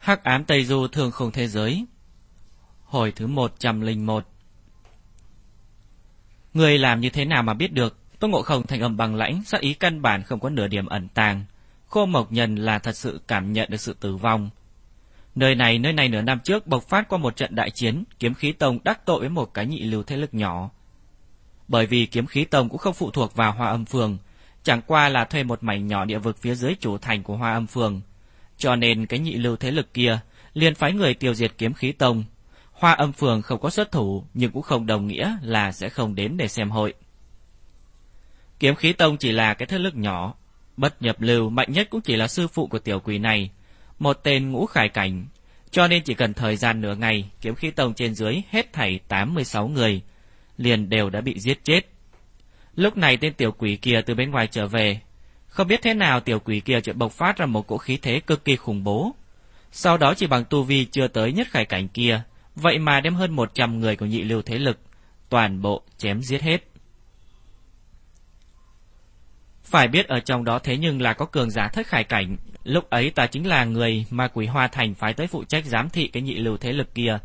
Hắc ám Tây Du thường không thế giới Hồi thứ 101 Người làm như thế nào mà biết được Tô Ngộ Không thành âm bằng lãnh sắc ý căn bản không có nửa điểm ẩn tàng Khô Mộc Nhân là thật sự cảm nhận được sự tử vong Nơi này, nơi này nửa năm trước bộc phát qua một trận đại chiến, kiếm khí tông đắc tội với một cái nhị lưu thế lực nhỏ. Bởi vì kiếm khí tông cũng không phụ thuộc vào hoa âm phường, chẳng qua là thuê một mảnh nhỏ địa vực phía dưới chủ thành của hoa âm phường. Cho nên cái nhị lưu thế lực kia liền phái người tiêu diệt kiếm khí tông. Hoa âm phường không có xuất thủ, nhưng cũng không đồng nghĩa là sẽ không đến để xem hội. Kiếm khí tông chỉ là cái thế lực nhỏ, bất nhập lưu mạnh nhất cũng chỉ là sư phụ của tiểu quỷ này, một tên ngũ khải cảnh, cho nên chỉ cần thời gian nửa ngày, kiếm khí tông trên dưới hết thảy 86 người, liền đều đã bị giết chết. Lúc này tên tiểu quỷ kia từ bên ngoài trở về, không biết thế nào tiểu quỷ kia chợt bộc phát ra một cỗ khí thế cực kỳ khủng bố. Sau đó chỉ bằng tu vi chưa tới nhất khải cảnh kia, vậy mà đem hơn 100 người của nhị lưu thế lực, toàn bộ chém giết hết. Phải biết ở trong đó thế nhưng là có cường giả thất khải cảnh, lúc ấy ta chính là người mà quỷ hoa thành phái tới phụ trách giám thị cái nhị lưu thế lực kia,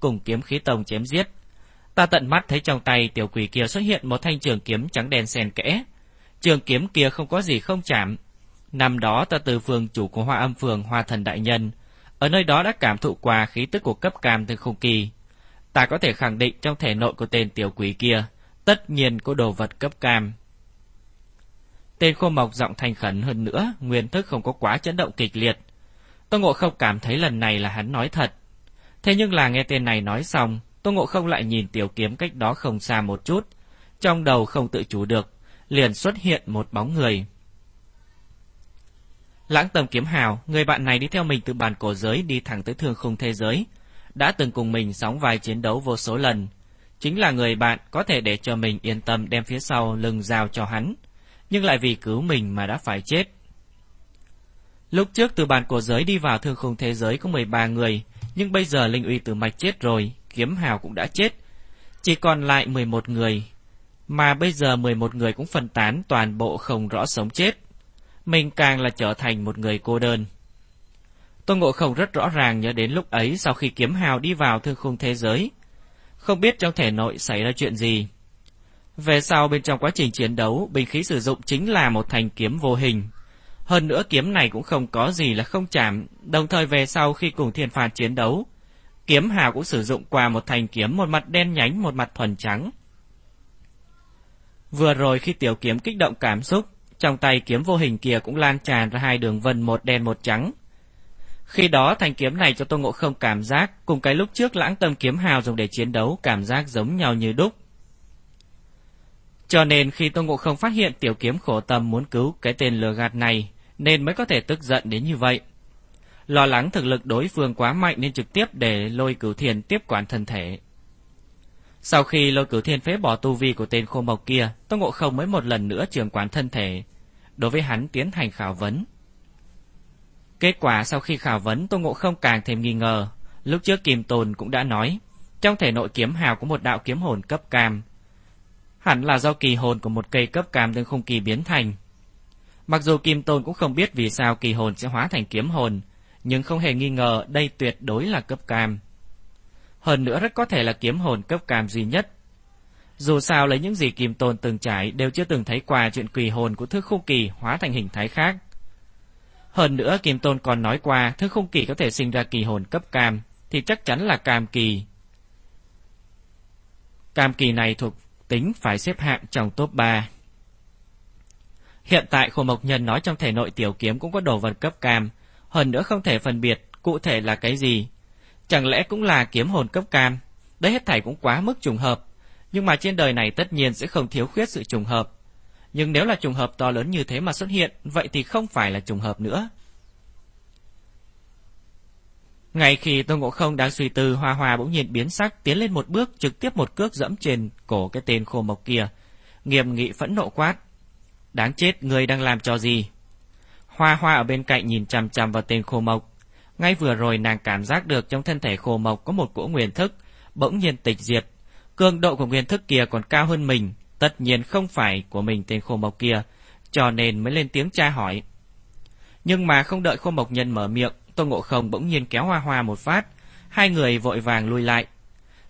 cùng kiếm khí tông chém giết. Ta tận mắt thấy trong tay tiểu quỷ kia xuất hiện một thanh trường kiếm trắng đen xen kẽ. Trường kiếm kia không có gì không chạm. Năm đó ta từ phường chủ của hoa âm phường hoa thần đại nhân, ở nơi đó đã cảm thụ qua khí tức của cấp cam từ không kỳ. Ta có thể khẳng định trong thể nội của tên tiểu quỷ kia, tất nhiên có đồ vật cấp cam. Tên khô mộc giọng thành khẩn hơn nữa, nguyên thức không có quá chấn động kịch liệt. Tô Ngộ không cảm thấy lần này là hắn nói thật. Thế nhưng là nghe tên này nói xong, Tô Ngộ không lại nhìn tiểu kiếm cách đó không xa một chút. Trong đầu không tự chủ được, liền xuất hiện một bóng người. Lãng tầm kiếm hào, người bạn này đi theo mình từ bàn cổ giới đi thẳng tới thương khung thế giới. Đã từng cùng mình sóng vai chiến đấu vô số lần. Chính là người bạn có thể để cho mình yên tâm đem phía sau lưng giao cho hắn nhưng lại vì cứu mình mà đã phải chết. Lúc trước từ bàn cổ giới đi vào thương khung thế giới có 13 người, nhưng bây giờ Linh uy từ mạch chết rồi, kiếm hào cũng đã chết. Chỉ còn lại 11 người, mà bây giờ 11 người cũng phân tán toàn bộ không rõ sống chết. Mình càng là trở thành một người cô đơn. Tôn Ngộ Không rất rõ ràng nhớ đến lúc ấy sau khi kiếm hào đi vào thương khung thế giới. Không biết trong thể nội xảy ra chuyện gì. Về sau bên trong quá trình chiến đấu, binh khí sử dụng chính là một thành kiếm vô hình. Hơn nữa kiếm này cũng không có gì là không chạm, đồng thời về sau khi cùng thiên phạt chiến đấu, kiếm hào cũng sử dụng qua một thành kiếm một mặt đen nhánh một mặt thuần trắng. Vừa rồi khi tiểu kiếm kích động cảm xúc, trong tay kiếm vô hình kia cũng lan tràn ra hai đường vân một đen một trắng. Khi đó thanh kiếm này cho Tô Ngộ không cảm giác cùng cái lúc trước lãng tâm kiếm hào dùng để chiến đấu cảm giác giống nhau như đúc. Cho nên khi Tô Ngộ Không phát hiện tiểu kiếm khổ tâm muốn cứu cái tên lừa gạt này, nên mới có thể tức giận đến như vậy. Lo lắng thực lực đối phương quá mạnh nên trực tiếp để lôi cửu thiền tiếp quản thân thể. Sau khi lôi cửu thiên phế bỏ tu vi của tên khô mộc kia, Tô Ngộ Không mới một lần nữa trường quán thân thể, đối với hắn tiến hành khảo vấn. Kết quả sau khi khảo vấn Tô Ngộ Không càng thêm nghi ngờ, lúc trước Kim Tồn cũng đã nói, trong thể nội kiếm hào có một đạo kiếm hồn cấp cam, hẳn là do kỳ hồn của một cây cấp cam tương không kỳ biến thành. Mặc dù Kim Tôn cũng không biết vì sao kỳ hồn sẽ hóa thành kiếm hồn, nhưng không hề nghi ngờ đây tuyệt đối là cấp cam. Hơn nữa rất có thể là kiếm hồn cấp cam duy nhất. Dù sao lấy những gì Kim Tôn từng trải đều chưa từng thấy qua chuyện kỳ hồn của thức khung kỳ hóa thành hình thái khác. Hơn nữa Kim Tôn còn nói qua thức khung kỳ có thể sinh ra kỳ hồn cấp cam, thì chắc chắn là cam kỳ. Cam kỳ này thuộc tính phải xếp hạng trong top 3. Hiện tại khổ mộc nhân nói trong thể nội tiểu kiếm cũng có đồ vật cấp cam, hơn nữa không thể phân biệt cụ thể là cái gì. Chẳng lẽ cũng là kiếm hồn cấp cam? Đấy hết thảy cũng quá mức trùng hợp. Nhưng mà trên đời này tất nhiên sẽ không thiếu khuyết sự trùng hợp. Nhưng nếu là trùng hợp to lớn như thế mà xuất hiện, vậy thì không phải là trùng hợp nữa. Ngay khi Tô Ngộ Không đang suy tư, Hoa Hoa bỗng nhiên biến sắc, tiến lên một bước, trực tiếp một cước dẫm trên cổ cái tên khô mộc kia. Nghiêm nghị phẫn nộ quát. Đáng chết, người đang làm cho gì? Hoa Hoa ở bên cạnh nhìn chằm chằm vào tên khô mộc. Ngay vừa rồi nàng cảm giác được trong thân thể khô mộc có một cỗ nguyên thức, bỗng nhiên tịch diệt. Cường độ của nguyên thức kia còn cao hơn mình, tất nhiên không phải của mình tên khô mộc kia, cho nên mới lên tiếng tra hỏi. Nhưng mà không đợi khô mộc nhân mở miệng, Tô Ngộ Không bỗng nhiên kéo Hoa Hoa một phát, hai người vội vàng lui lại.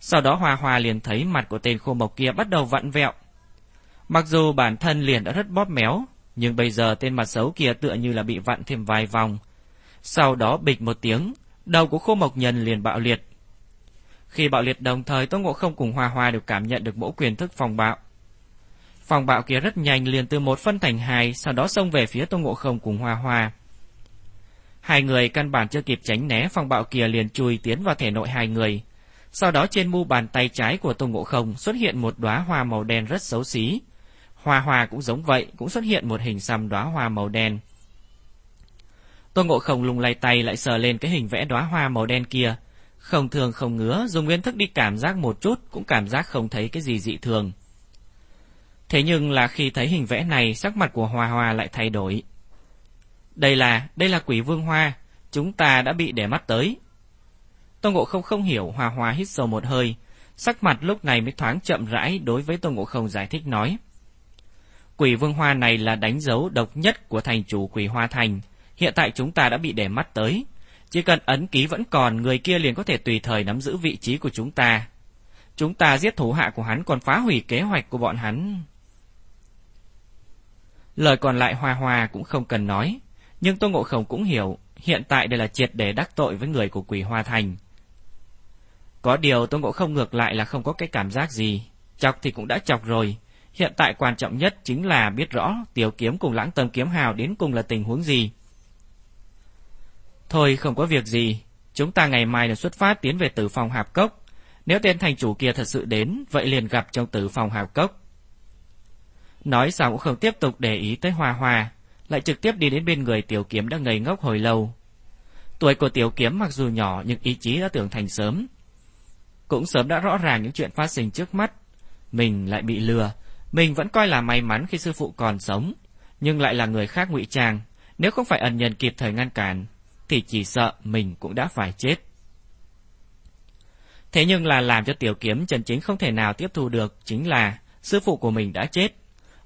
Sau đó Hoa Hoa liền thấy mặt của tên khô mộc kia bắt đầu vặn vẹo. Mặc dù bản thân liền đã rất bóp méo, nhưng bây giờ tên mặt xấu kia tựa như là bị vặn thêm vài vòng. Sau đó bịch một tiếng, đầu của khô mộc nhân liền bạo liệt. Khi bạo liệt đồng thời Tô Ngộ Không cùng Hoa Hoa đều cảm nhận được mẫu quyền thức phòng bạo. Phòng bạo kia rất nhanh liền từ một phân thành hai, sau đó xông về phía Tô Ngộ Không cùng Hoa Hoa. Hai người căn bản chưa kịp tránh né phòng bạo kia liền chui tiến vào thể nội hai người. Sau đó trên mu bàn tay trái của Tô Ngộ Không xuất hiện một đóa hoa màu đen rất xấu xí. Hoa hoa cũng giống vậy, cũng xuất hiện một hình xăm đóa hoa màu đen. Tô Ngộ Không lùng lay tay lại sờ lên cái hình vẽ đóa hoa màu đen kia. Không thường không ngứa, dùng nguyên thức đi cảm giác một chút, cũng cảm giác không thấy cái gì dị thường. Thế nhưng là khi thấy hình vẽ này, sắc mặt của Hoa Hoa lại thay đổi. Đây là, đây là quỷ vương hoa, chúng ta đã bị để mắt tới. Tô Ngộ Không không hiểu, Hoa Hoa hít sâu một hơi, sắc mặt lúc này mới thoáng chậm rãi đối với Tô Ngộ Không giải thích nói. Quỷ vương hoa này là đánh dấu độc nhất của thành chủ quỷ hoa thành, hiện tại chúng ta đã bị để mắt tới. Chỉ cần ấn ký vẫn còn, người kia liền có thể tùy thời nắm giữ vị trí của chúng ta. Chúng ta giết thủ hạ của hắn còn phá hủy kế hoạch của bọn hắn. Lời còn lại Hoa Hoa cũng không cần nói, nhưng Tô Ngộ Không cũng hiểu, hiện tại đây là triệt để đắc tội với người của Quỷ Hoa Thành. Có điều Tô Ngộ Không ngược lại là không có cái cảm giác gì, chọc thì cũng đã chọc rồi, hiện tại quan trọng nhất chính là biết rõ Tiểu Kiếm cùng Lãng Tâm Kiếm Hào đến cùng là tình huống gì. Thôi không có việc gì, chúng ta ngày mai là xuất phát tiến về tử phòng hạp cốc. Nếu tên thành chủ kia thật sự đến, vậy liền gặp trong tử phòng hạp cốc. Nói xong cũng không tiếp tục để ý tới Hoa Hoa, lại trực tiếp đi đến bên người Tiểu Kiếm đã ngây ngốc hồi lâu. Tuổi của Tiểu Kiếm mặc dù nhỏ nhưng ý chí đã tưởng thành sớm. Cũng sớm đã rõ ràng những chuyện phát sinh trước mắt. Mình lại bị lừa, mình vẫn coi là may mắn khi sư phụ còn sống, nhưng lại là người khác ngụy trang, nếu không phải ẩn nhân kịp thời ngăn cản, thì chỉ sợ mình cũng đã phải chết. Thế nhưng là làm cho tiểu kiếm Trần Chính không thể nào tiếp thu được chính là sư phụ của mình đã chết.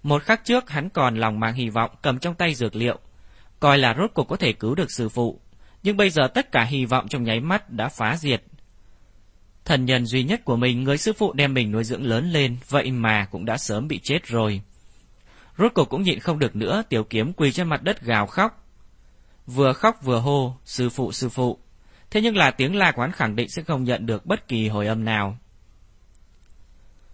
Một khắc trước hắn còn lòng mang hy vọng cầm trong tay dược liệu, coi là rốt cuộc có thể cứu được sư phụ. Nhưng bây giờ tất cả hy vọng trong nháy mắt đã phá diệt. Thần nhân duy nhất của mình, người sư phụ đem mình nuôi dưỡng lớn lên, vậy mà cũng đã sớm bị chết rồi. Rốt cuộc cũng nhịn không được nữa, tiểu kiếm quỳ trên mặt đất gào khóc. Vừa khóc vừa hô, sư phụ sư phụ. Thế nhưng là tiếng la quán khẳng định sẽ không nhận được bất kỳ hồi âm nào.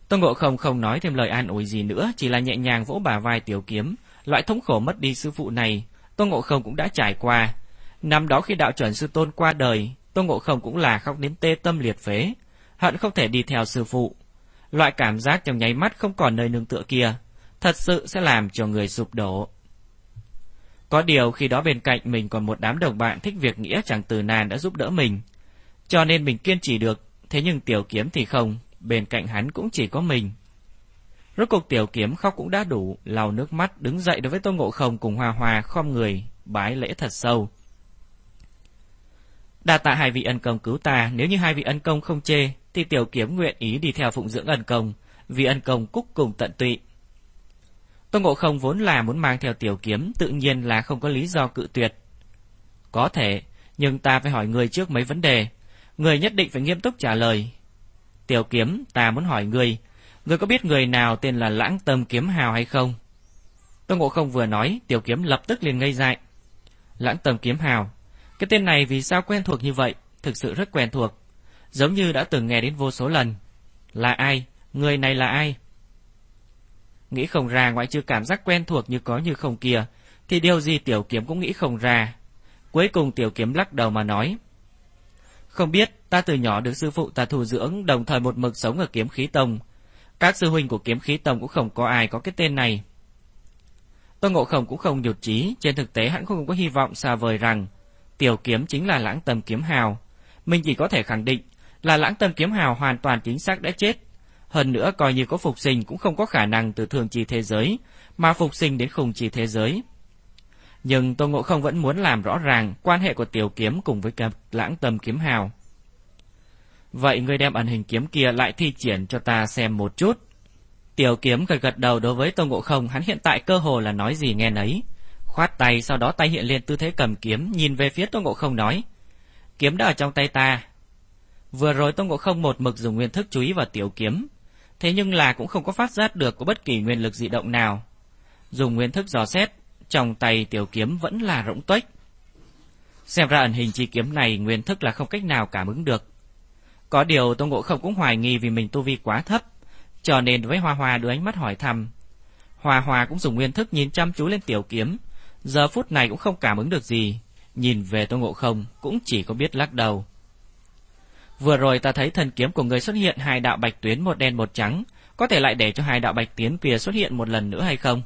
Tôn Ngộ Không không nói thêm lời an ủi gì nữa, chỉ là nhẹ nhàng vỗ bà vai tiểu kiếm. Loại thống khổ mất đi sư phụ này, Tôn Ngộ Không cũng đã trải qua. Năm đó khi đạo chuẩn sư tôn qua đời, Tôn Ngộ Không cũng là khóc đến tê tâm liệt phế, hận không thể đi theo sư phụ. Loại cảm giác trong nháy mắt không còn nơi nương tựa kia, thật sự sẽ làm cho người sụp đổ. Có điều khi đó bên cạnh mình còn một đám đồng bạn thích việc nghĩa chẳng từ nàn đã giúp đỡ mình. Cho nên mình kiên trì được, thế nhưng tiểu kiếm thì không, bên cạnh hắn cũng chỉ có mình. Rốt cuộc tiểu kiếm khóc cũng đã đủ, lau nước mắt đứng dậy đối với Tô Ngộ Không cùng Hoa Hoa khom người, bái lễ thật sâu. Đa tạ hai vị ân công cứu ta, nếu như hai vị ân công không chê, thì tiểu kiếm nguyện ý đi theo phụng dưỡng ân công, vì ân công cúc cùng tận tụy. Tôn Ngộ Không vốn là muốn mang theo tiểu kiếm, tự nhiên là không có lý do cự tuyệt. Có thể, nhưng ta phải hỏi người trước mấy vấn đề. Người nhất định phải nghiêm túc trả lời. Tiểu kiếm, ta muốn hỏi người, người có biết người nào tên là Lãng Tâm Kiếm Hào hay không? Tôn Ngộ Không vừa nói, tiểu kiếm lập tức liền ngây dại. Lãng Tâm Kiếm Hào, cái tên này vì sao quen thuộc như vậy? Thực sự rất quen thuộc. Giống như đã từng nghe đến vô số lần. Là ai? Người này là ai? Nghĩ không ra ngoại trừ cảm giác quen thuộc như có như không kia, thì điều gì tiểu kiếm cũng nghĩ không ra. Cuối cùng tiểu kiếm lắc đầu mà nói. Không biết, ta từ nhỏ được sư phụ ta thu dưỡng, đồng thời một mực sống ở kiếm khí tông. Các sư huynh của kiếm khí tông cũng không có ai có cái tên này. Tôn Ngộ Không cũng không nhụt chí, trên thực tế hắn không có hy vọng xa vời rằng tiểu kiếm chính là lãng tâm kiếm hào. Mình chỉ có thể khẳng định là lãng tâm kiếm hào hoàn toàn chính xác đã chết. Hơn nữa coi như có phục sinh cũng không có khả năng từ thường trì thế giới, mà phục sinh đến khung trì thế giới. Nhưng Tô Ngộ Không vẫn muốn làm rõ ràng quan hệ của tiểu kiếm cùng với lãng tâm kiếm hào. Vậy ngươi đem ẩn hình kiếm kia lại thi triển cho ta xem một chút. Tiểu kiếm gật gật đầu đối với Tô Ngộ Không, hắn hiện tại cơ hồ là nói gì nghe nấy. Khoát tay, sau đó tay hiện lên tư thế cầm kiếm, nhìn về phía Tô Ngộ Không nói. Kiếm đã ở trong tay ta. Vừa rồi Tôn Ngộ Không một mực dùng nguyên thức chú ý vào tiểu kiếm, thế nhưng là cũng không có phát giác được có bất kỳ nguyên lực dị động nào. Dùng nguyên thức dò xét, trong tay tiểu kiếm vẫn là rỗng tuếch. Xem ra ẩn hình chi kiếm này nguyên thức là không cách nào cảm ứng được. Có điều Tôn Ngộ Không cũng hoài nghi vì mình tu vi quá thấp, cho nên với Hoa Hoa đưa ánh mắt hỏi thăm. Hoa Hoa cũng dùng nguyên thức nhìn chăm chú lên tiểu kiếm, giờ phút này cũng không cảm ứng được gì, nhìn về Tôn Ngộ Không cũng chỉ có biết lắc đầu. Vừa rồi ta thấy thần kiếm của người xuất hiện hai đạo bạch tuyến một đen một trắng, có thể lại để cho hai đạo bạch tuyến kia xuất hiện một lần nữa hay không?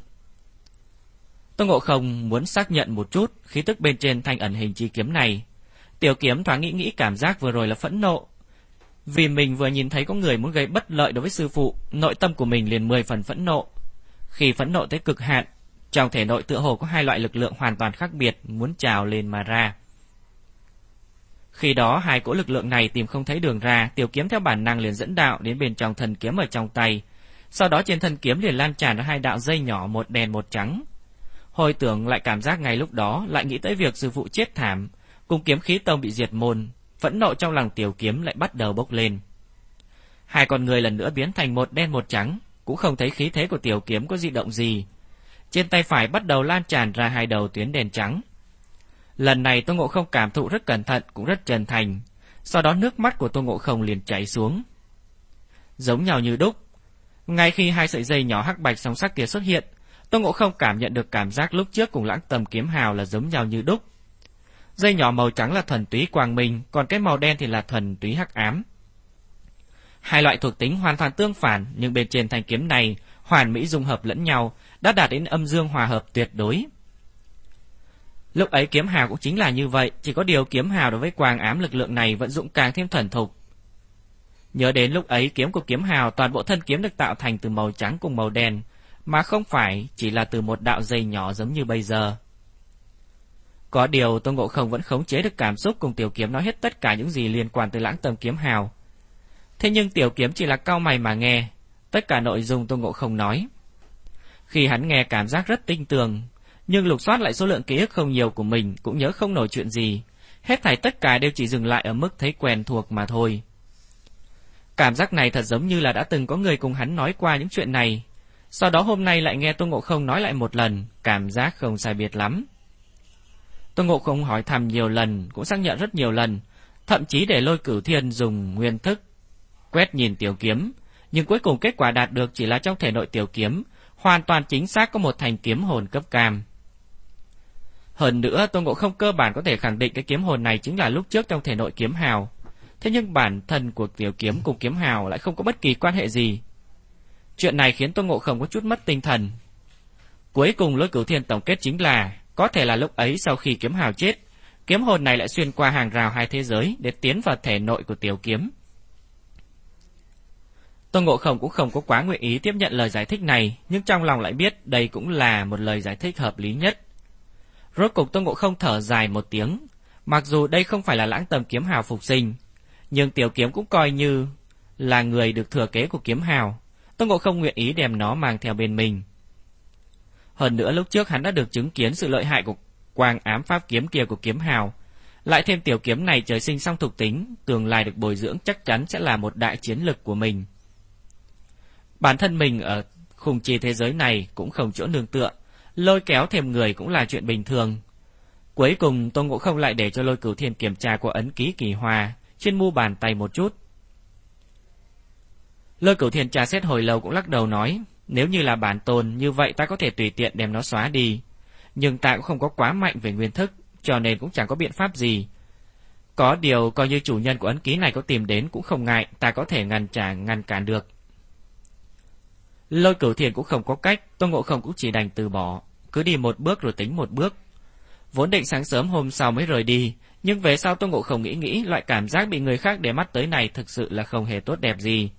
Tô Ngộ Không muốn xác nhận một chút khí tức bên trên thanh ẩn hình chi kiếm này. Tiểu kiếm thoáng nghĩ nghĩ cảm giác vừa rồi là phẫn nộ. Vì mình vừa nhìn thấy có người muốn gây bất lợi đối với sư phụ, nội tâm của mình liền mười phần phẫn nộ. Khi phẫn nộ tới cực hạn, trong thể nội tựa hồ có hai loại lực lượng hoàn toàn khác biệt muốn trào lên mà ra. Khi đó hai cỗ lực lượng này tìm không thấy đường ra, tiểu kiếm theo bản năng liền dẫn đạo đến bên trong thần kiếm ở trong tay. Sau đó trên thân kiếm liền lan tràn ra hai đạo dây nhỏ một đen một trắng. Hồi tưởng lại cảm giác ngay lúc đó, lại nghĩ tới việc sư phụ chết thảm, cùng kiếm khí tông bị diệt môn, phẫn nộ trong lòng tiểu kiếm lại bắt đầu bốc lên. Hai con người lần nữa biến thành một đen một trắng, cũng không thấy khí thế của tiểu kiếm có dị động gì. Trên tay phải bắt đầu lan tràn ra hai đầu tuyến đèn trắng. Lần này Tô Ngộ Không cảm thụ rất cẩn thận, cũng rất chân thành. Sau đó nước mắt của Tô Ngộ Không liền chảy xuống. Giống nhau như đúc. Ngay khi hai sợi dây nhỏ hắc bạch song sắc kia xuất hiện, Tô Ngộ Không cảm nhận được cảm giác lúc trước cùng lãng tầm kiếm hào là giống nhau như đúc. Dây nhỏ màu trắng là thuần túy quang minh, còn cái màu đen thì là thuần túy hắc ám. Hai loại thuộc tính hoàn toàn tương phản, nhưng bên trên thanh kiếm này hoàn mỹ dung hợp lẫn nhau, đã đạt đến âm dương hòa hợp tuyệt đối. Lúc ấy kiếm hào cũng chính là như vậy, chỉ có điều kiếm hào đối với quang ám lực lượng này vận dụng càng thêm thuần thục. Nhớ đến lúc ấy kiếm của kiếm hào toàn bộ thân kiếm được tạo thành từ màu trắng cùng màu đen, mà không phải chỉ là từ một đạo dây nhỏ giống như bây giờ. Có điều Tôn Ngộ Không vẫn khống chế được cảm xúc cùng tiểu kiếm nói hết tất cả những gì liên quan tới lãng tầm kiếm hào. Thế nhưng tiểu kiếm chỉ là cao mày mà nghe, tất cả nội dung Tôn Ngộ Không nói. Khi hắn nghe cảm giác rất tinh tường, nhưng lục soát lại số lượng ký ức không nhiều của mình cũng nhớ không nổi chuyện gì. Hết thảy tất cả đều chỉ dừng lại ở mức thấy quen thuộc mà thôi. Cảm giác này thật giống như là đã từng có người cùng hắn nói qua những chuyện này. Sau đó hôm nay lại nghe Tôn Ngộ Không nói lại một lần, cảm giác không sai biệt lắm. Tôn Ngộ Không hỏi thăm nhiều lần, cũng xác nhận rất nhiều lần, thậm chí để lôi cửu thiên dùng nguyên thức. Quét nhìn tiểu kiếm, nhưng cuối cùng kết quả đạt được chỉ là trong thể nội tiểu kiếm, hoàn toàn chính xác có một thành kiếm hồn cấp cam. Hơn nữa, Tôn Ngộ không cơ bản có thể khẳng định cái kiếm hồn này chính là lúc trước trong thể nội kiếm hào. Thế nhưng bản thân của tiểu kiếm cùng kiếm hào lại không có bất kỳ quan hệ gì. Chuyện này khiến Tôn Ngộ không có chút mất tinh thần. Cuối cùng lối cửu thiên tổng kết chính là, có thể là lúc ấy sau khi kiếm hào chết, kiếm hồn này lại xuyên qua hàng rào hai thế giới để tiến vào thể nội của tiểu kiếm. Tôn Ngộ Không cũng không có quá nguyện ý tiếp nhận lời giải thích này, nhưng trong lòng lại biết đây cũng là một lời giải thích hợp lý nhất. Rốt cục Tôn Ngộ Không thở dài một tiếng. Mặc dù đây không phải là lãng tầm kiếm hào phục sinh, nhưng tiểu kiếm cũng coi như là người được thừa kế của kiếm hào. Tôn Ngộ Không nguyện ý đem nó mang theo bên mình. Hơn nữa lúc trước hắn đã được chứng kiến sự lợi hại của quang ám pháp kiếm kia của kiếm hào. Lại thêm tiểu kiếm này trời sinh song thuộc tính, tương lai được bồi dưỡng chắc chắn sẽ là một đại chiến lực của mình. Bản thân mình ở khung chi thế giới này cũng không chỗ nương tựa, lôi kéo thêm người cũng là chuyện bình thường. Cuối cùng Tôn Ngộ Không lại để cho lôi cửu thiên kiểm tra qua ấn ký kỳ hòa trên mu bàn tay một chút. Lôi cửu thiên trà xét hồi lâu cũng lắc đầu nói, nếu như là bản tồn như vậy ta có thể tùy tiện đem nó xóa đi. Nhưng ta cũng không có quá mạnh về nguyên thức, cho nên cũng chẳng có biện pháp gì. Có điều coi như chủ nhân của ấn ký này có tìm đến cũng không ngại, ta có thể ngăn trả ngăn cản được. Lôi cửu thiền cũng không có cách, Tôn Ngộ Không cũng chỉ đành từ bỏ, cứ đi một bước rồi tính một bước. Vốn định sáng sớm hôm sau mới rời đi, nhưng về sau Tôn Ngộ Không nghĩ nghĩ, loại cảm giác bị người khác để mắt tới này thực sự là không hề tốt đẹp gì.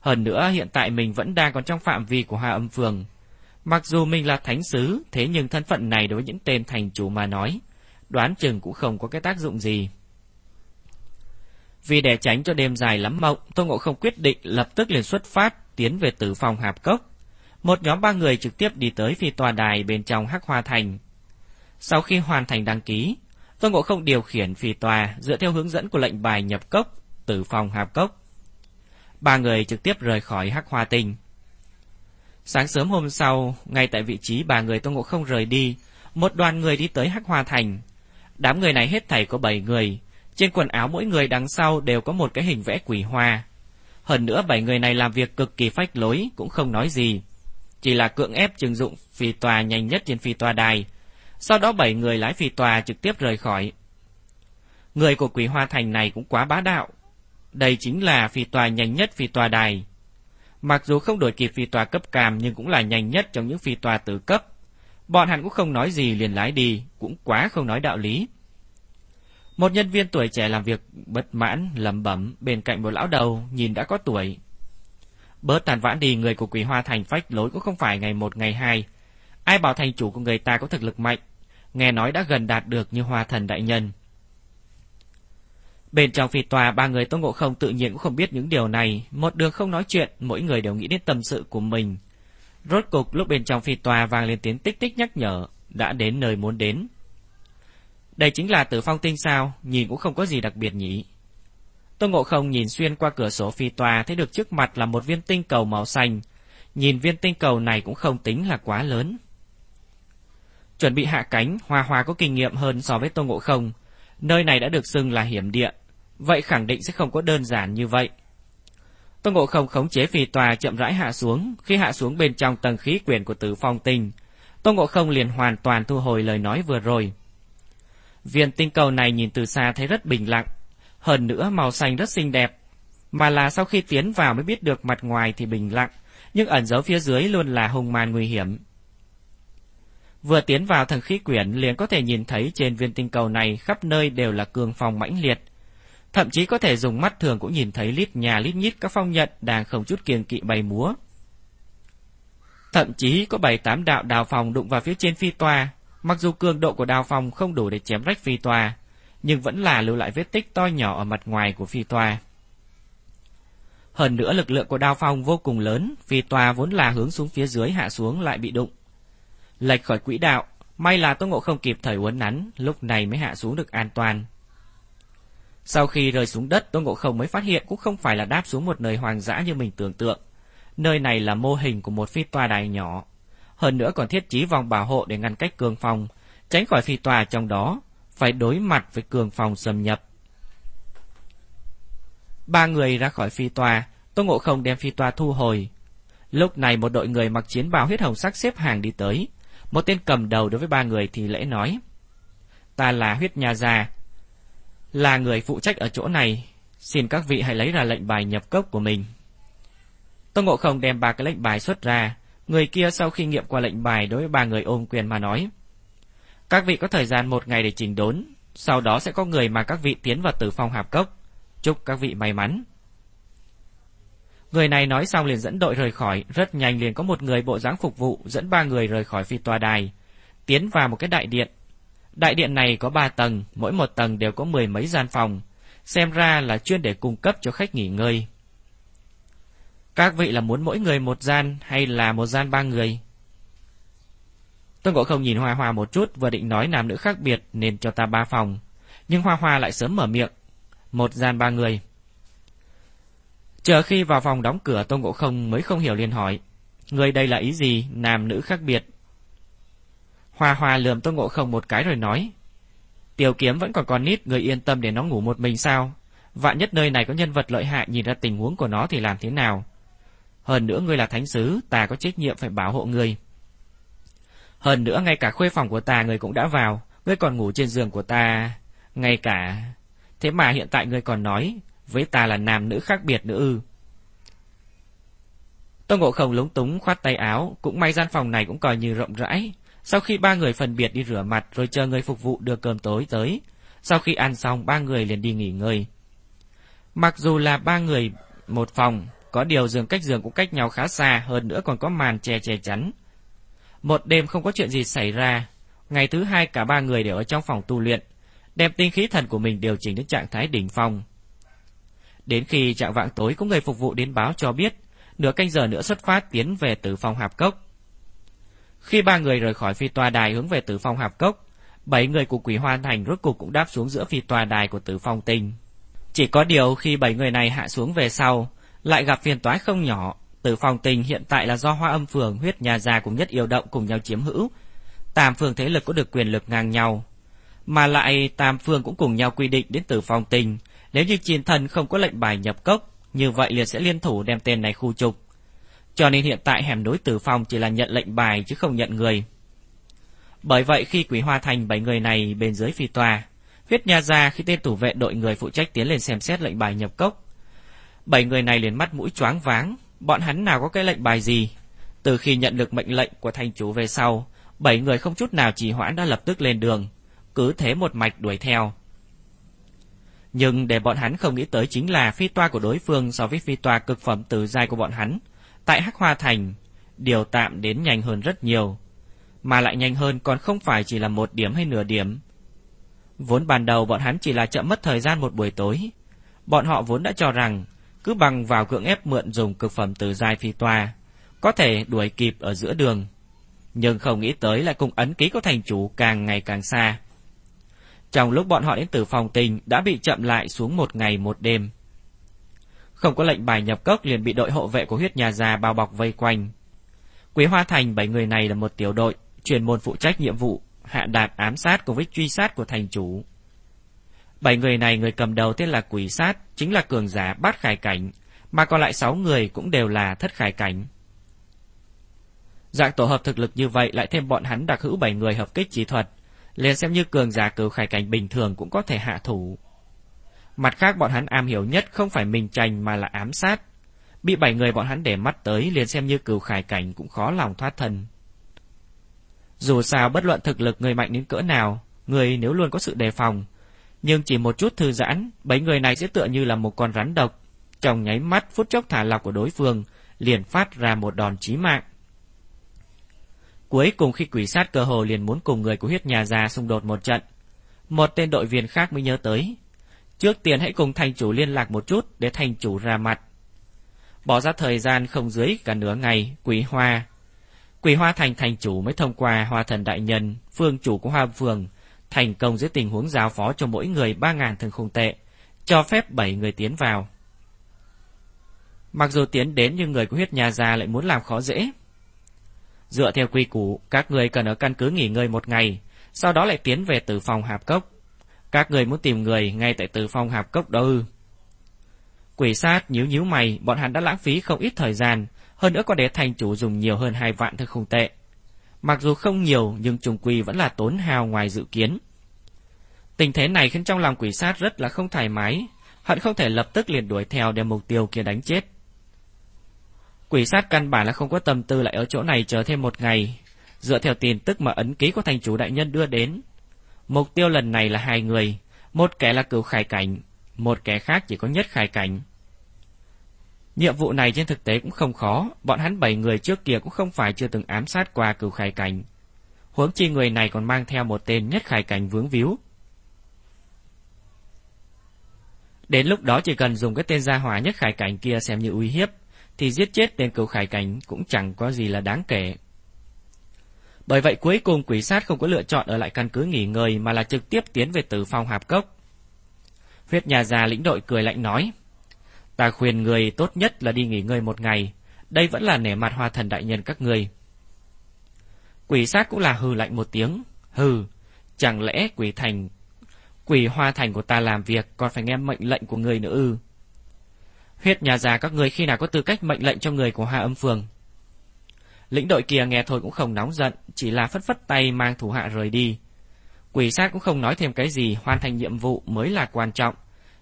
Hơn nữa hiện tại mình vẫn đang còn trong phạm vi của Hoa Âm Phường. Mặc dù mình là thánh sứ, thế nhưng thân phận này đối với những tên thành chủ mà nói, đoán chừng cũng không có cái tác dụng gì. Vì để tránh cho đêm dài lắm mộng, Tôn Ngộ Không quyết định lập tức liền xuất phát, tiến về tử phòng hạp cốc. Một nhóm ba người trực tiếp đi tới phi tòa đài bên trong Hắc Hoa Thành. Sau khi hoàn thành đăng ký, Tôn Ngộ không điều khiển phi tòa dựa theo hướng dẫn của lệnh bài nhập cốc, tử phòng hạp cốc. Ba người trực tiếp rời khỏi hắc hoa tinh. Sáng sớm hôm sau, ngay tại vị trí ba người Tôn Ngộ không rời đi, một đoàn người đi tới hắc hoa thành. Đám người này hết thảy có bảy người, trên quần áo mỗi người đằng sau đều có một cái hình vẽ quỷ hoa. Hơn nữa bảy người này làm việc cực kỳ phách lối, cũng không nói gì. Chỉ là cưỡng ép trừng dụng phi tòa nhanh nhất trên phi tòa đài. Sau đó bảy người lái phi tòa trực tiếp rời khỏi. Người của quỷ hoa thành này cũng quá bá đạo. Đây chính là phi tòa nhanh nhất phi tòa đài. Mặc dù không đổi kịp phi tòa cấp càm nhưng cũng là nhanh nhất trong những phi tòa tử cấp. Bọn hắn cũng không nói gì liền lái đi, cũng quá không nói đạo lý. Một nhân viên tuổi trẻ làm việc bất mãn, lầm bẩm bên cạnh một lão đầu, nhìn đã có tuổi. Bớt tàn vãn đi người của quỷ hoa thành phách lối cũng không phải ngày một ngày hai. Ai bảo thành chủ của người ta có thực lực mạnh, nghe nói đã gần đạt được như hoa thần đại nhân. Bên trong phi tòa, ba người Tô Ngộ Không tự nhiên cũng không biết những điều này, một đường không nói chuyện, mỗi người đều nghĩ đến tâm sự của mình. Rốt cục lúc bên trong phi tòa vang lên tiếng tích tích nhắc nhở, đã đến nơi muốn đến. Đây chính là tử phong tinh sao, nhìn cũng không có gì đặc biệt nhỉ. Tôn Ngộ Không nhìn xuyên qua cửa sổ phi tòa thấy được trước mặt là một viên tinh cầu màu xanh. Nhìn viên tinh cầu này cũng không tính là quá lớn. Chuẩn bị hạ cánh, Hoa Hoa có kinh nghiệm hơn so với Tôn Ngộ Không. Nơi này đã được xưng là hiểm địa, vậy khẳng định sẽ không có đơn giản như vậy. Tôn Ngộ Không khống chế phi tòa chậm rãi hạ xuống, khi hạ xuống bên trong tầng khí quyển của Tử Phong Tinh, Tôn Ngộ Không liền hoàn toàn thu hồi lời nói vừa rồi. Viên tinh cầu này nhìn từ xa thấy rất bình lặng, hơn nữa màu xanh rất xinh đẹp, mà là sau khi tiến vào mới biết được mặt ngoài thì bình lặng, nhưng ẩn dấu phía dưới luôn là hung man nguy hiểm. Vừa tiến vào thần khí quyển liền có thể nhìn thấy trên viên tinh cầu này khắp nơi đều là cường phong mãnh liệt. Thậm chí có thể dùng mắt thường cũng nhìn thấy lít nhà lít nhít các phong nhận đang không chút kiêng kỵ bay múa. Thậm chí có bảy tám đạo đào phòng đụng vào phía trên phi toa, mặc dù cường độ của đào phòng không đủ để chém rách phi toa, nhưng vẫn là lưu lại vết tích to nhỏ ở mặt ngoài của phi toa. Hơn nữa lực lượng của đao phong vô cùng lớn, phi toa vốn là hướng xuống phía dưới hạ xuống lại bị đụng. Lệch khỏi quỹ đạo, may là Tô Ngộ không kịp thời uốn nắn, lúc này mới hạ xuống được an toàn. Sau khi rơi xuống đất, Tô Ngộ không mới phát hiện cũng không phải là đáp xuống một nơi hoang dã như mình tưởng tượng. Nơi này là mô hình của một phi toa đài nhỏ. Hơn nữa còn thiết trí vòng bảo hộ để ngăn cách cường phòng tránh khỏi phi tòa trong đó, phải đối mặt với cường phòng xâm nhập. Ba người ra khỏi phi tòa Tô Ngộ Không đem phi tòa thu hồi. Lúc này một đội người mặc chiến bào huyết hồng sắc xếp hàng đi tới. Một tên cầm đầu đối với ba người thì lễ nói. Ta là huyết nhà già, là người phụ trách ở chỗ này. Xin các vị hãy lấy ra lệnh bài nhập cốc của mình. Tô Ngộ Không đem ba cái lệnh bài xuất ra. Người kia sau khi nghiệm qua lệnh bài đối với ba người ôm quyền mà nói. Các vị có thời gian một ngày để chỉnh đốn, sau đó sẽ có người mà các vị tiến vào tử phong hạp cốc. Chúc các vị may mắn. Người này nói xong liền dẫn đội rời khỏi, rất nhanh liền có một người bộ dáng phục vụ dẫn ba người rời khỏi phi tòa đài, tiến vào một cái đại điện. Đại điện này có ba tầng, mỗi một tầng đều có mười mấy gian phòng, xem ra là chuyên để cung cấp cho khách nghỉ ngơi. Các vị là muốn mỗi người một gian hay là một gian ba người? Tôn Ngộ Không nhìn Hoa Hoa một chút, vừa định nói nam nữ khác biệt nên cho ta ba phòng. Nhưng Hoa Hoa lại sớm mở miệng. Một gian ba người. Chờ khi vào phòng đóng cửa Tôn Ngộ Không mới không hiểu liền hỏi. Người đây là ý gì, nam nữ khác biệt? Hoa Hoa lườm Tôn Ngộ Không một cái rồi nói. Tiểu kiếm vẫn còn con nít, người yên tâm để nó ngủ một mình sao? Vạn nhất nơi này có nhân vật lợi hại nhìn ra tình huống của nó thì làm thế nào? Hơn nữa ngươi là thánh sứ, ta có trách nhiệm phải bảo hộ ngươi. Hơn nữa ngay cả khuê phòng của ta người cũng đã vào, ngươi còn ngủ trên giường của ta. Ngay cả... Thế mà hiện tại ngươi còn nói, với ta là nam nữ khác biệt nữa ư. Tô Ngộ Không lúng túng khoát tay áo, cũng may gian phòng này cũng coi như rộng rãi. Sau khi ba người phân biệt đi rửa mặt rồi chờ người phục vụ đưa cơm tối tới. Sau khi ăn xong, ba người liền đi nghỉ ngơi. Mặc dù là ba người một phòng, có điều giường cách giường cũng cách nhau khá xa, hơn nữa còn có màn che che chắn. Một đêm không có chuyện gì xảy ra. Ngày thứ hai cả ba người đều ở trong phòng tu luyện, đem tinh khí thần của mình điều chỉnh đến trạng thái đỉnh phong. Đến khi trạng vạng tối có người phục vụ đến báo cho biết, nửa canh giờ nữa xuất phát tiến về tử phong hạp cốc. Khi ba người rời khỏi phi tòa đài hướng về tử phong hạp cốc, Bảy người của quỷ hoan thành rốt cục cũng đáp xuống giữa phi tòa đài của tử phong tinh. Chỉ có điều khi bảy người này hạ xuống về sau, lại gặp phiền toái không nhỏ. Tử phòng tình hiện tại là do hoa âm phường huyết nhà già cùng nhất yêu động cùng nhau chiếm hữu. Tam phường thế lực có được quyền lực ngang nhau. Mà lại tam phường cũng cùng nhau quy định đến tử phòng tình Nếu như chiến thần không có lệnh bài nhập cốc, như vậy liền sẽ liên thủ đem tên này khu trục. Cho nên hiện tại hẻm núi tử phòng chỉ là nhận lệnh bài chứ không nhận người. Bởi vậy khi Quý Hoa Thành bảy người này bên dưới phi tòa, huyết nha ra khi tên thủ vệ đội người phụ trách tiến lên xem xét lệnh bài nhập cốc. Bảy người này liền mắt mũi choáng váng, bọn hắn nào có cái lệnh bài gì. Từ khi nhận được mệnh lệnh của thành chủ về sau, bảy người không chút nào trì hoãn đã lập tức lên đường, cứ thế một mạch đuổi theo. Nhưng để bọn hắn không nghĩ tới chính là phi toa của đối phương so với phi toa cực phẩm từ giai của bọn hắn. Tại Hắc Hoa Thành, điều tạm đến nhanh hơn rất nhiều. Mà lại nhanh hơn còn không phải chỉ là một điểm hay nửa điểm. Vốn ban đầu bọn hắn chỉ là chậm mất thời gian một buổi tối. Bọn họ vốn đã cho rằng, cứ bằng vào cưỡng ép mượn dùng cực phẩm từ giai phi toa, có thể đuổi kịp ở giữa đường. Nhưng không nghĩ tới lại cùng ấn ký của thành chủ càng ngày càng xa. Trong lúc bọn họ đến từ phòng tình đã bị chậm lại xuống một ngày một đêm. Không có lệnh bài nhập cốc liền bị đội hộ vệ của huyết nhà già bao bọc vây quanh. Quý Hoa Thành bảy người này là một tiểu đội, chuyên môn phụ trách nhiệm vụ, hạ đạt ám sát cùng với truy sát của thành chủ. Bảy người này người cầm đầu tên là Quỷ Sát, chính là cường giả bát khải cảnh, mà còn lại sáu người cũng đều là thất khải cảnh. Dạng tổ hợp thực lực như vậy lại thêm bọn hắn đặc hữu bảy người hợp kích chỉ thuật, liền xem như cường giả cửu khải cảnh bình thường cũng có thể hạ thủ. Mặt khác bọn hắn am hiểu nhất không phải mình tranh mà là ám sát. Bị bảy người bọn hắn để mắt tới liền xem như cửu khải cảnh cũng khó lòng thoát thân. Dù sao bất luận thực lực người mạnh đến cỡ nào, người nếu luôn có sự đề phòng, nhưng chỉ một chút thư giãn, bảy người này sẽ tựa như là một con rắn độc, trong nháy mắt phút chốc thả lọc của đối phương, liền phát ra một đòn chí mạng. Cuối cùng khi quỷ sát cơ hồ liền muốn cùng người của huyết nhà già xung đột một trận, một tên đội viên khác mới nhớ tới. Trước tiên hãy cùng thành chủ liên lạc một chút để thành chủ ra mặt. Bỏ ra thời gian không dưới cả nửa ngày, quỷ hoa. Quỷ hoa thành thành chủ mới thông qua hoa thần đại nhân, phương chủ của hoa phường, thành công dưới tình huống giao phó cho mỗi người 3.000 thường khung tệ, cho phép 7 người tiến vào. Mặc dù tiến đến nhưng người của huyết nhà già lại muốn làm khó dễ, Dựa theo quy củ, các người cần ở căn cứ nghỉ ngơi một ngày, sau đó lại tiến về từ phòng hạp cốc. Các người muốn tìm người ngay tại từ phòng hạp cốc đó ư. Quỷ sát nhíu nhíu mày, bọn hắn đã lãng phí không ít thời gian, hơn nữa còn để thành chủ dùng nhiều hơn hai vạn thực không tệ. Mặc dù không nhiều, nhưng trùng quy vẫn là tốn hào ngoài dự kiến. Tình thế này khiến trong lòng quỷ sát rất là không thoải mái, hận không thể lập tức liền đuổi theo để mục tiêu kia đánh chết. Quỷ sát căn bản là không có tâm tư lại ở chỗ này chờ thêm một ngày. Dựa theo tin tức mà ấn ký của thành chủ đại nhân đưa đến. Mục tiêu lần này là hai người. Một kẻ là cửu khải cảnh, một kẻ khác chỉ có nhất khải cảnh. Nhiệm vụ này trên thực tế cũng không khó, bọn hắn bảy người trước kia cũng không phải chưa từng ám sát qua cửu khải cảnh. Huống chi người này còn mang theo một tên nhất khải cảnh vướng víu. Đến lúc đó chỉ cần dùng cái tên gia hỏa nhất khải cảnh kia xem như uy hiếp, thì giết chết tên cửu khải cảnh cũng chẳng có gì là đáng kể. Bởi vậy cuối cùng quỷ sát không có lựa chọn ở lại căn cứ nghỉ ngơi mà là trực tiếp tiến về tử phong hạp cốc. Huyết nhà già lĩnh đội cười lạnh nói. Ta khuyên người tốt nhất là đi nghỉ ngơi một ngày, đây vẫn là nể mặt hoa thần đại nhân các người. Quỷ sát cũng là hừ lạnh một tiếng, hừ, chẳng lẽ quỷ thành, quỷ hoa thành của ta làm việc còn phải nghe mệnh lệnh của người nữa ư? Huyết nhà già các người khi nào có tư cách mệnh lệnh cho người của hoa Âm Phường. Lĩnh đội kia nghe thôi cũng không nóng giận, chỉ là phất phất tay mang thủ hạ rời đi. Quỷ sát cũng không nói thêm cái gì, hoàn thành nhiệm vụ mới là quan trọng.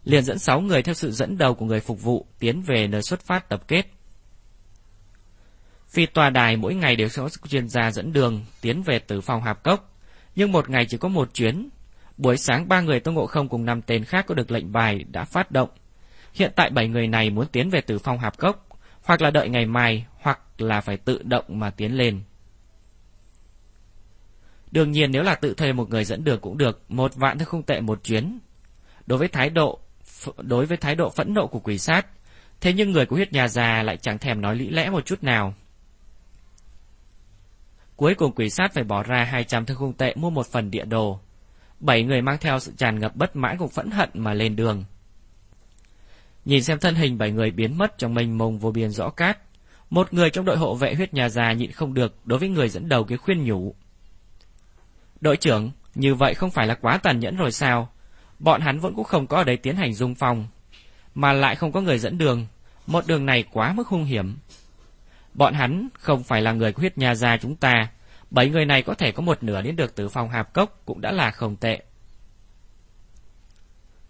Liền dẫn sáu người theo sự dẫn đầu của người phục vụ tiến về nơi xuất phát tập kết. Phi tòa đài mỗi ngày đều có chuyên gia dẫn đường tiến về từ phòng hạp cốc, nhưng một ngày chỉ có một chuyến. Buổi sáng ba người Tô Ngộ Không cùng năm tên khác có được lệnh bài đã phát động, Hiện tại bảy người này muốn tiến về từ phòng hạp cốc, hoặc là đợi ngày mai, hoặc là phải tự động mà tiến lên. Đương nhiên nếu là tự thuê một người dẫn đường cũng được, một vạn thì không tệ một chuyến. Đối với thái độ đối với thái độ phẫn nộ của quỷ sát, thế nhưng người của huyết nhà già lại chẳng thèm nói lý lẽ một chút nào. Cuối cùng quỷ sát phải bỏ ra 200 thương khung tệ mua một phần địa đồ, Bảy người mang theo sự tràn ngập bất mãn cùng phẫn hận mà lên đường. Nhìn xem thân hình bảy người biến mất trong mênh mông vô biên rõ cát, một người trong đội hộ vệ huyết nhà già nhịn không được đối với người dẫn đầu cái khuyên nhủ. Đội trưởng, như vậy không phải là quá tàn nhẫn rồi sao? Bọn hắn vẫn cũng không có ở đây tiến hành dung phong, mà lại không có người dẫn đường, một đường này quá mức hung hiểm. Bọn hắn không phải là người của huyết nhà già chúng ta, bảy người này có thể có một nửa đến được từ phòng hạp cốc cũng đã là không tệ.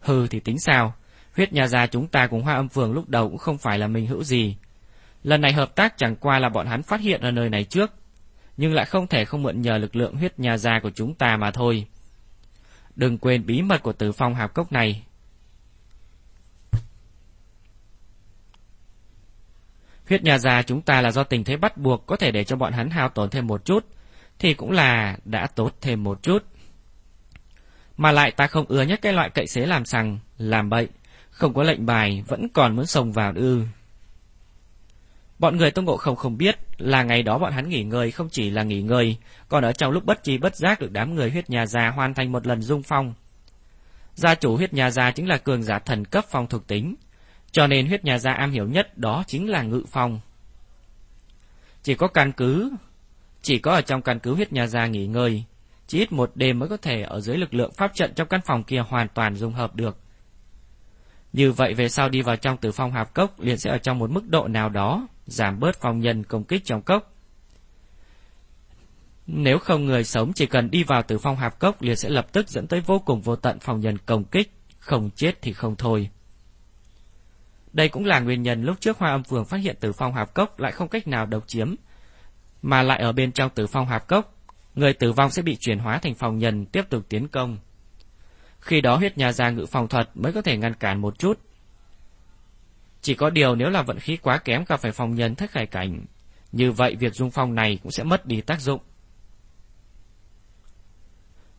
Hừ thì tính sao, huyết nhà già chúng ta cùng hoa âm phường lúc đầu cũng không phải là mình hữu gì. Lần này hợp tác chẳng qua là bọn hắn phát hiện ở nơi này trước, nhưng lại không thể không mượn nhờ lực lượng huyết nhà già của chúng ta mà thôi. Đừng quên bí mật của tử phong hạp cốc này. Huyết nhà già chúng ta là do tình thế bắt buộc có thể để cho bọn hắn hao tổn thêm một chút, thì cũng là đã tốt thêm một chút. Mà lại ta không ưa nhất cái loại cậy xế làm sằng, làm bậy, không có lệnh bài vẫn còn muốn xông vào ư. Bọn người Tôn Ngộ Không không biết là ngày đó bọn hắn nghỉ ngơi không chỉ là nghỉ ngơi, còn ở trong lúc bất chi bất giác được đám người huyết nhà già hoàn thành một lần dung phong. Gia chủ huyết nhà già chính là cường giả thần cấp phong thuộc tính, cho nên huyết nhà già am hiểu nhất đó chính là ngự phong. Chỉ có căn cứ, chỉ có ở trong căn cứ huyết nhà già nghỉ ngơi, chỉ ít một đêm mới có thể ở dưới lực lượng pháp trận trong căn phòng kia hoàn toàn dung hợp được. Như vậy về sau đi vào trong tử phong hạp cốc liền sẽ ở trong một mức độ nào đó, giảm bớt phong nhân công kích trong cốc. Nếu không người sống chỉ cần đi vào tử phong hạp cốc liền sẽ lập tức dẫn tới vô cùng vô tận phong nhân công kích, không chết thì không thôi. Đây cũng là nguyên nhân lúc trước Hoa Âm Phường phát hiện tử phong hạp cốc lại không cách nào độc chiếm, mà lại ở bên trong tử phong hạp cốc, người tử vong sẽ bị chuyển hóa thành phong nhân tiếp tục tiến công. Khi đó huyết nhà gia ngự phòng thuật mới có thể ngăn cản một chút. Chỉ có điều nếu là vận khí quá kém gặp phải phòng nhân thất khải cảnh, như vậy việc dung phong này cũng sẽ mất đi tác dụng.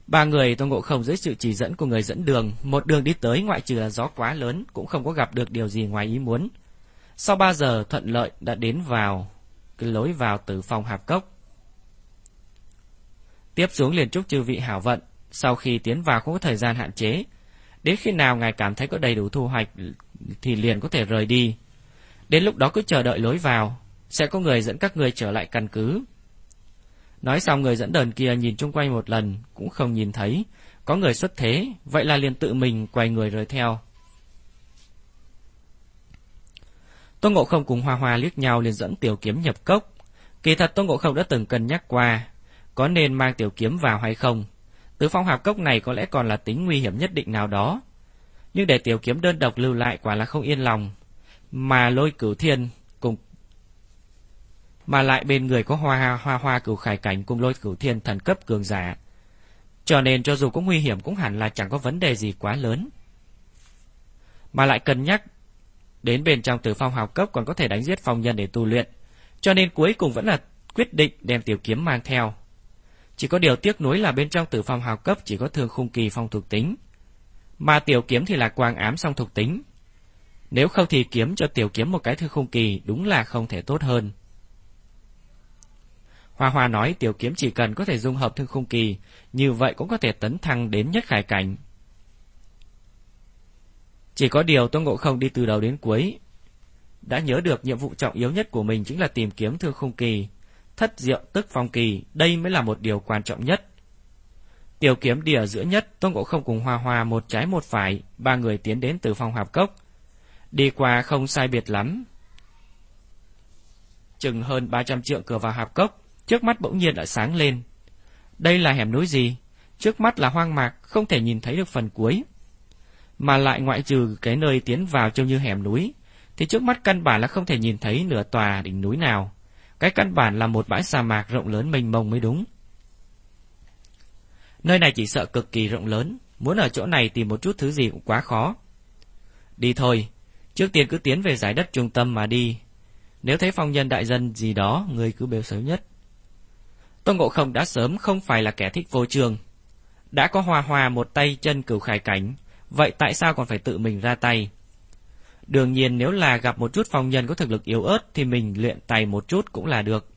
Ba người Tôn Ngộ Không dưới sự chỉ dẫn của người dẫn đường, một đường đi tới ngoại trừ là gió quá lớn, cũng không có gặp được điều gì ngoài ý muốn. Sau ba giờ thuận lợi đã đến vào cái lối vào tử phòng hạp cốc. Tiếp xuống liền chúc chư vị hảo vận, sau khi tiến vào không có thời gian hạn chế. Đến khi nào ngài cảm thấy có đầy đủ thu hoạch thì liền có thể rời đi. Đến lúc đó cứ chờ đợi lối vào, sẽ có người dẫn các người trở lại căn cứ. Nói xong người dẫn đờn kia nhìn chung quanh một lần, cũng không nhìn thấy, có người xuất thế, vậy là liền tự mình quay người rời theo. Tôn Ngộ Không cùng Hoa Hoa liếc nhau liền dẫn tiểu kiếm nhập cốc. Kỳ thật Tôn Ngộ Không đã từng cân nhắc qua, có nên mang tiểu kiếm vào hay không. Tứ phong hạp cốc này có lẽ còn là tính nguy hiểm nhất định nào đó. Nhưng để tiểu kiếm đơn độc lưu lại quả là không yên lòng. Mà lôi cửu thiên cùng mà lại bên người có hoa hoa hoa cửu khải cảnh cùng lôi cửu thiên thần cấp cường giả. Cho nên cho dù có nguy hiểm cũng hẳn là chẳng có vấn đề gì quá lớn. Mà lại cân nhắc, đến bên trong tử phong hào cấp còn có thể đánh giết phong nhân để tu luyện. Cho nên cuối cùng vẫn là quyết định đem tiểu kiếm mang theo. Chỉ có điều tiếc nuối là bên trong tử phong hào cấp chỉ có thường khung kỳ phong thuộc tính. Mà tiểu kiếm thì là quang ám song thuộc tính. Nếu không thì kiếm cho tiểu kiếm một cái thương khung kỳ đúng là không thể tốt hơn. Hoa Hoa nói tiểu kiếm chỉ cần có thể dung hợp thương khung kỳ, như vậy cũng có thể tấn thăng đến nhất khải cảnh. Chỉ có điều Tôn Ngộ Không đi từ đầu đến cuối, đã nhớ được nhiệm vụ trọng yếu nhất của mình chính là tìm kiếm thương khung kỳ, thất diệu tức phong kỳ, đây mới là một điều quan trọng nhất. Tiểu kiếm đi ở giữa nhất, Tôn Ngộ Không cùng Hoa Hoa một trái một phải, ba người tiến đến từ phòng hạp cốc. Đi qua không sai biệt lắm. Chừng hơn 300 trượng cửa vào hạp cốc, trước mắt bỗng nhiên đã sáng lên. Đây là hẻm núi gì? Trước mắt là hoang mạc, không thể nhìn thấy được phần cuối. Mà lại ngoại trừ cái nơi tiến vào trông như hẻm núi, thì trước mắt căn bản là không thể nhìn thấy nửa tòa đỉnh núi nào. Cái căn bản là một bãi sa mạc rộng lớn mênh mông mới đúng. Nơi này chỉ sợ cực kỳ rộng lớn, muốn ở chỗ này tìm một chút thứ gì cũng quá khó. Đi thôi, trước tiên cứ tiến về giải đất trung tâm mà đi. Nếu thấy phong nhân đại dân gì đó, người cứ bêu xấu nhất. Tôn Ngộ Không đã sớm không phải là kẻ thích vô trường. Đã có hòa hòa một tay chân cửu khải cảnh, vậy tại sao còn phải tự mình ra tay? Đương nhiên nếu là gặp một chút phong nhân có thực lực yếu ớt thì mình luyện tay một chút cũng là được.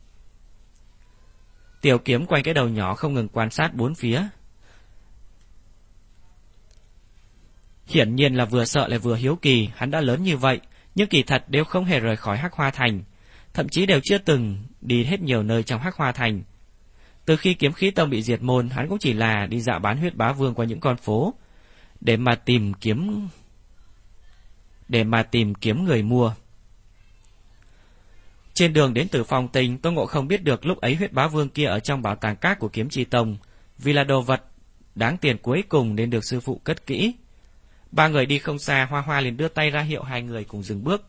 Tiểu kiếm quay cái đầu nhỏ không ngừng quan sát bốn phía. Hiển nhiên là vừa sợ lại vừa hiếu kỳ, hắn đã lớn như vậy, nhưng kỳ thật đều không hề rời khỏi Hắc Hoa Thành, thậm chí đều chưa từng đi hết nhiều nơi trong Hắc Hoa Thành. Từ khi kiếm khí tông bị diệt môn, hắn cũng chỉ là đi dạo bán huyết bá vương qua những con phố, để mà tìm kiếm để mà tìm kiếm người mua. Trên đường đến từ phòng tình, Tô Ngộ không biết được lúc ấy huyết bá vương kia ở trong bảo tàng cát của kiếm chi tông, vì là đồ vật đáng tiền cuối cùng nên được sư phụ cất kỹ. Ba người đi không xa, Hoa Hoa liền đưa tay ra hiệu hai người cùng dừng bước.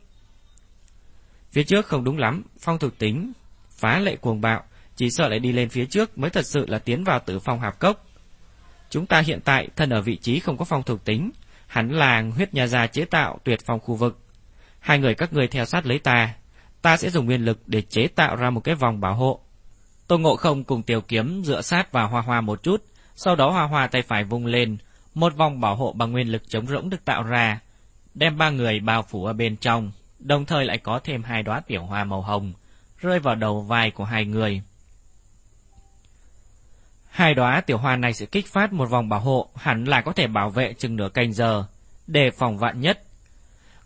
Phía trước không đúng lắm, phong thực tính, phá lệ cuồng bạo, chỉ sợ lại đi lên phía trước mới thật sự là tiến vào tử phong hạp cốc. Chúng ta hiện tại thân ở vị trí không có phong thuộc tính, hắn là huyết nhà già chế tạo tuyệt phong khu vực. Hai người các người theo sát lấy ta, ta sẽ dùng nguyên lực để chế tạo ra một cái vòng bảo hộ. Tô Ngộ Không cùng Tiểu Kiếm dựa sát vào Hoa Hoa một chút, sau đó Hoa Hoa tay phải vung lên, một vòng bảo hộ bằng nguyên lực chống rỗng được tạo ra, đem ba người bao phủ ở bên trong, đồng thời lại có thêm hai đóa tiểu hoa màu hồng rơi vào đầu vai của hai người. Hai đóa tiểu hoa này sẽ kích phát một vòng bảo hộ, hẳn là có thể bảo vệ chừng nửa canh giờ, để phòng vạn nhất.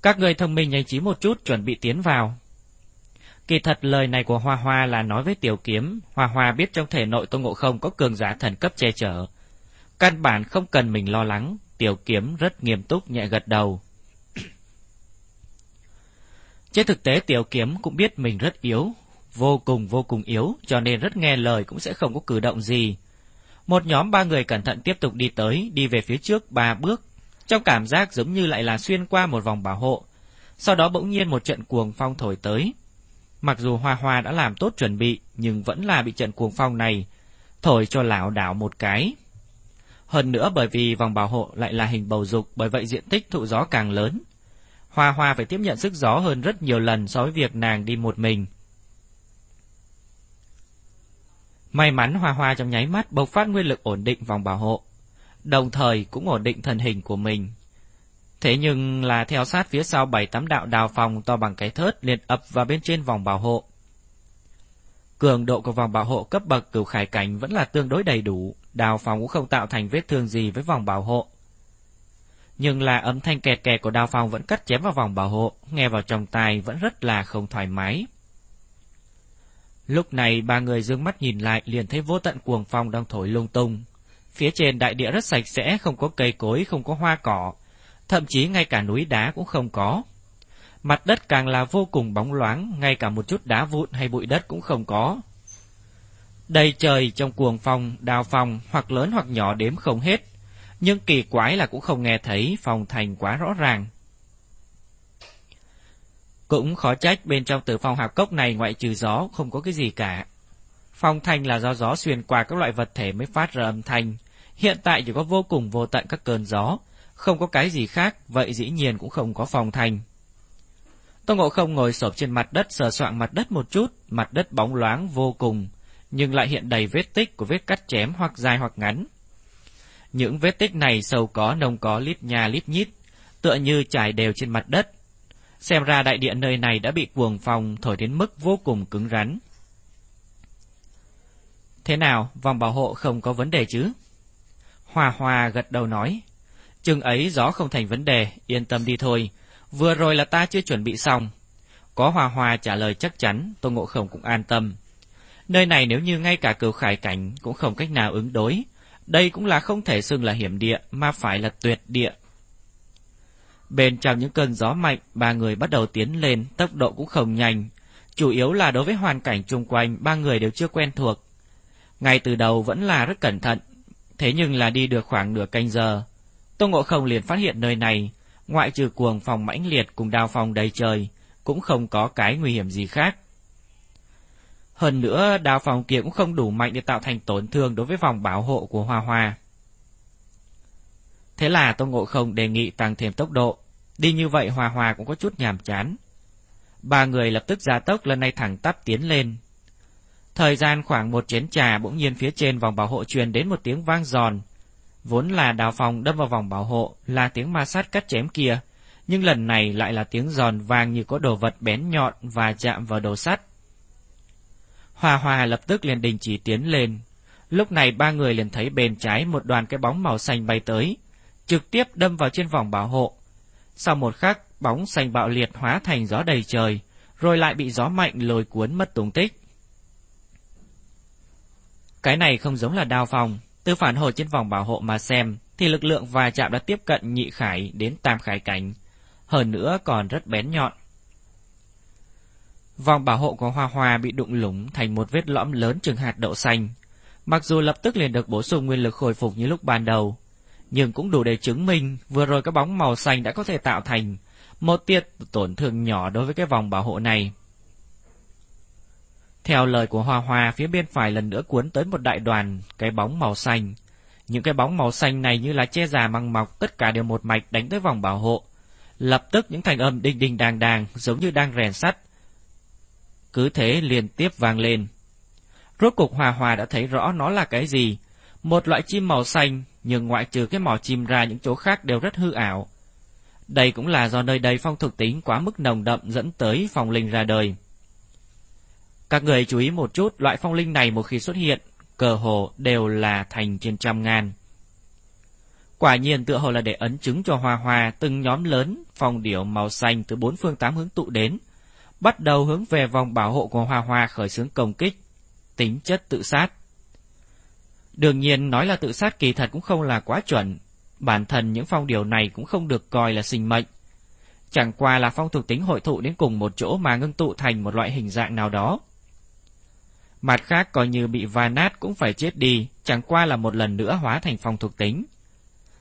Các người thông minh nhanh trí một chút chuẩn bị tiến vào. Kỳ thật lời này của Hoa Hoa là nói với Tiểu Kiếm, Hoa Hoa biết trong thể nội Tôn Ngộ Không có cường giả thần cấp che chở. Căn bản không cần mình lo lắng, Tiểu Kiếm rất nghiêm túc nhẹ gật đầu. Trên thực tế Tiểu Kiếm cũng biết mình rất yếu, vô cùng vô cùng yếu, cho nên rất nghe lời cũng sẽ không có cử động gì. Một nhóm ba người cẩn thận tiếp tục đi tới, đi về phía trước ba bước, trong cảm giác giống như lại là xuyên qua một vòng bảo hộ. Sau đó bỗng nhiên một trận cuồng phong thổi tới. Mặc dù Hoa Hoa đã làm tốt chuẩn bị, nhưng vẫn là bị trận cuồng phong này thổi cho lão đảo một cái. Hơn nữa bởi vì vòng bảo hộ lại là hình bầu dục, bởi vậy diện tích thụ gió càng lớn. Hoa Hoa phải tiếp nhận sức gió hơn rất nhiều lần so với việc nàng đi một mình. May mắn Hoa Hoa trong nháy mắt bộc phát nguyên lực ổn định vòng bảo hộ, đồng thời cũng ổn định thân hình của mình. Thế nhưng là theo sát phía sau bảy tám đạo đào phòng to bằng cái thớt liền ập vào bên trên vòng bảo hộ. Cường độ của vòng bảo hộ cấp bậc cửu khải cảnh vẫn là tương đối đầy đủ, đào phòng cũng không tạo thành vết thương gì với vòng bảo hộ. Nhưng là âm thanh kẹt kẹt của đào phòng vẫn cắt chém vào vòng bảo hộ, nghe vào trong tai vẫn rất là không thoải mái. Lúc này ba người dương mắt nhìn lại liền thấy vô tận cuồng phong đang thổi lung tung. Phía trên đại địa rất sạch sẽ, không có cây cối, không có hoa cỏ, thậm chí ngay cả núi đá cũng không có. Mặt đất càng là vô cùng bóng loáng, ngay cả một chút đá vụn hay bụi đất cũng không có. Đầy trời trong cuồng phong, đào phong, hoặc lớn hoặc nhỏ đếm không hết, nhưng kỳ quái là cũng không nghe thấy phong thành quá rõ ràng. Cũng khó trách bên trong tử phòng hạp cốc này ngoại trừ gió không có cái gì cả. Phong thanh là do gió xuyên qua các loại vật thể mới phát ra âm thanh. Hiện tại chỉ có vô cùng vô tận các cơn gió, không có cái gì khác, vậy dĩ nhiên cũng không có phòng thành Tô Ngộ Không ngồi sộp trên mặt đất sờ soạng mặt đất một chút, mặt đất bóng loáng vô cùng, nhưng lại hiện đầy vết tích của vết cắt chém hoặc dài hoặc ngắn. Những vết tích này sâu có nông có lít nhà lít nhít, tựa như trải đều trên mặt đất, Xem ra đại địa nơi này đã bị cuồng phòng thổi đến mức vô cùng cứng rắn. Thế nào, vòng bảo hộ không có vấn đề chứ? Hòa hòa gật đầu nói. Chừng ấy gió không thành vấn đề, yên tâm đi thôi. Vừa rồi là ta chưa chuẩn bị xong. Có hòa hòa trả lời chắc chắn, Tô Ngộ Không cũng an tâm. Nơi này nếu như ngay cả cửu khải cảnh cũng không cách nào ứng đối, đây cũng là không thể xưng là hiểm địa, mà phải là tuyệt địa. Bên trong những cơn gió mạnh, ba người bắt đầu tiến lên, tốc độ cũng không nhanh. Chủ yếu là đối với hoàn cảnh chung quanh, ba người đều chưa quen thuộc. Ngay từ đầu vẫn là rất cẩn thận, thế nhưng là đi được khoảng nửa canh giờ. Tô Ngộ Không liền phát hiện nơi này, ngoại trừ cuồng phòng mãnh liệt cùng đao phòng đầy trời, cũng không có cái nguy hiểm gì khác. Hơn nữa, đao phòng kia cũng không đủ mạnh để tạo thành tổn thương đối với vòng bảo hộ của Hoa Hoa. Thế là Tô Ngộ Không đề nghị tăng thêm tốc độ. Đi như vậy hoa hoa cũng có chút nhàm chán. Ba người lập tức ra tốc lần này thẳng tắp tiến lên. Thời gian khoảng một chén trà bỗng nhiên phía trên vòng bảo hộ truyền đến một tiếng vang giòn. Vốn là đào phòng đâm vào vòng bảo hộ là tiếng ma sát cắt chém kia, nhưng lần này lại là tiếng giòn vàng như có đồ vật bén nhọn và chạm vào đầu sắt. Hòa Hòa lập tức liền đình chỉ tiến lên. Lúc này ba người liền thấy bên trái một đoàn cái bóng màu xanh bay tới, trực tiếp đâm vào trên vòng bảo hộ. Sau một khắc, bóng xanh bạo liệt hóa thành gió đầy trời, rồi lại bị gió mạnh lôi cuốn mất tung tích. Cái này không giống là đao phòng, từ phản hồi trên vòng bảo hộ mà xem, thì lực lượng va chạm đã tiếp cận nhị khải đến tam khải cảnh, hơn nữa còn rất bén nhọn. Vòng bảo hộ của Hoa Hoa bị đụng lủng thành một vết lõm lớn chừng hạt đậu xanh. Mặc dù lập tức liền được bổ sung nguyên lực hồi phục như lúc ban đầu, nhưng cũng đủ để chứng minh vừa rồi các bóng màu xanh đã có thể tạo thành một tiết tổn thương nhỏ đối với cái vòng bảo hộ này. Theo lời của Hoa Hoa, phía bên phải lần nữa cuốn tới một đại đoàn cái bóng màu xanh. Những cái bóng màu xanh này như là che già măng mọc, tất cả đều một mạch đánh tới vòng bảo hộ. Lập tức những thành âm đinh đinh đàng đàng, giống như đang rèn sắt. Cứ thế liên tiếp vang lên. Rốt cục Hoa Hoa đã thấy rõ nó là cái gì. Một loại chim màu xanh, nhưng ngoại trừ cái mỏ chim ra những chỗ khác đều rất hư ảo. Đây cũng là do nơi đây phong thực tính quá mức nồng đậm dẫn tới phong linh ra đời. Các người chú ý một chút, loại phong linh này một khi xuất hiện, cờ hồ đều là thành trên trăm ngàn. Quả nhiên tựa hồ là để ấn chứng cho hoa hoa từng nhóm lớn phong điểu màu xanh từ bốn phương tám hướng tụ đến, bắt đầu hướng về vòng bảo hộ của hoa hoa khởi xướng công kích, tính chất tự sát. Đương nhiên nói là tự sát kỳ thật cũng không là quá chuẩn, bản thân những phong điều này cũng không được coi là sinh mệnh. Chẳng qua là phong thuộc tính hội tụ đến cùng một chỗ mà ngưng tụ thành một loại hình dạng nào đó. Mặt khác coi như bị va nát cũng phải chết đi, chẳng qua là một lần nữa hóa thành phong thuộc tính.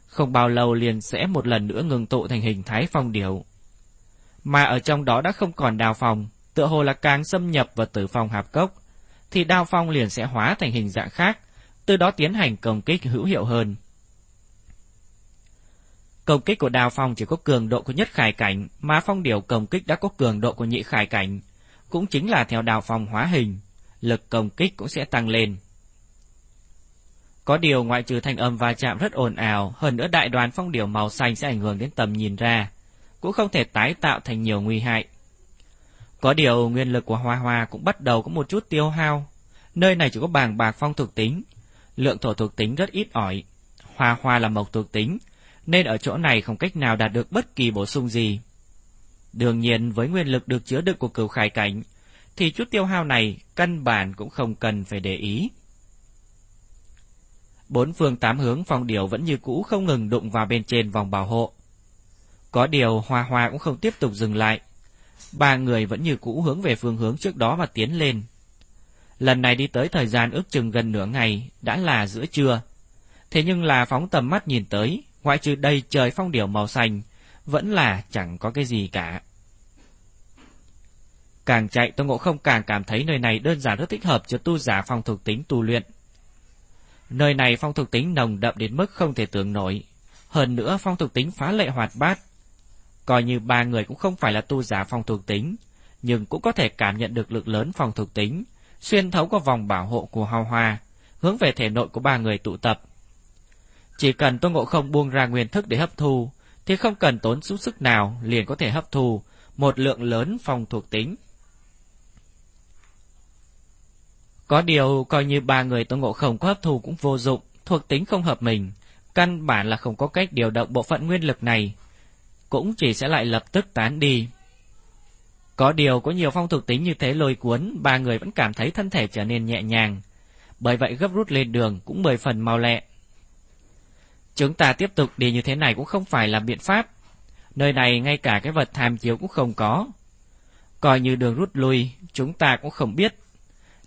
Không bao lâu liền sẽ một lần nữa ngừng tụ thành hình thái phong điểu. Mà ở trong đó đã không còn đào phong, tựa hồ là càng xâm nhập vào tử phong hạp cốc, thì đao phong liền sẽ hóa thành hình dạng khác, từ đó tiến hành công kích hữu hiệu hơn. Công kích của đao phong chỉ có cường độ của nhất khải cảnh, mà phong điểu công kích đã có cường độ của nhị khải cảnh, cũng chính là theo đao phong hóa hình lực công kích cũng sẽ tăng lên. Có điều ngoại trừ thanh âm va chạm rất ồn ào, hơn nữa đại đoàn phong điểu màu xanh sẽ ảnh hưởng đến tầm nhìn ra, cũng không thể tái tạo thành nhiều nguy hại. Có điều nguyên lực của Hoa Hoa cũng bắt đầu có một chút tiêu hao. Nơi này chỉ có bàng bạc phong thuộc tính, lượng thổ thuộc tính rất ít ỏi. Hoa Hoa là mộc thuộc tính, nên ở chỗ này không cách nào đạt được bất kỳ bổ sung gì. Đương nhiên với nguyên lực được chứa đựng của cửu khải cảnh, thì chút tiêu hao này căn bản cũng không cần phải để ý. Bốn phương tám hướng phong điều vẫn như cũ không ngừng đụng vào bên trên vòng bảo hộ. Có điều Hoa Hoa cũng không tiếp tục dừng lại. Ba người vẫn như cũ hướng về phương hướng trước đó mà tiến lên. Lần này đi tới thời gian ước chừng gần nửa ngày, đã là giữa trưa. Thế nhưng là phóng tầm mắt nhìn tới, ngoại trừ đây trời phong điểu màu xanh, vẫn là chẳng có cái gì cả. Càng chạy Tô Ngộ Không càng cảm thấy nơi này đơn giản rất thích hợp cho tu giả phong thuộc tính tu luyện. Nơi này phong thuộc tính nồng đậm đến mức không thể tưởng nổi. Hơn nữa phong thuộc tính phá lệ hoạt bát. Coi như ba người cũng không phải là tu giả phong thuộc tính, nhưng cũng có thể cảm nhận được lực lớn phong thuộc tính, xuyên thấu qua vòng bảo hộ của hào hoa, hướng về thể nội của ba người tụ tập. Chỉ cần Tô Ngộ Không buông ra nguyên thức để hấp thu, thì không cần tốn chút sức nào liền có thể hấp thu một lượng lớn phong thuộc tính. Có điều coi như ba người Tôn Ngộ Không có hấp thu cũng vô dụng, thuộc tính không hợp mình, căn bản là không có cách điều động bộ phận nguyên lực này, cũng chỉ sẽ lại lập tức tán đi. Có điều có nhiều phong thuộc tính như thế lôi cuốn, ba người vẫn cảm thấy thân thể trở nên nhẹ nhàng, bởi vậy gấp rút lên đường cũng mười phần mau lẹ. Chúng ta tiếp tục đi như thế này cũng không phải là biện pháp. Nơi này ngay cả cái vật tham chiếu cũng không có. Coi như đường rút lui, chúng ta cũng không biết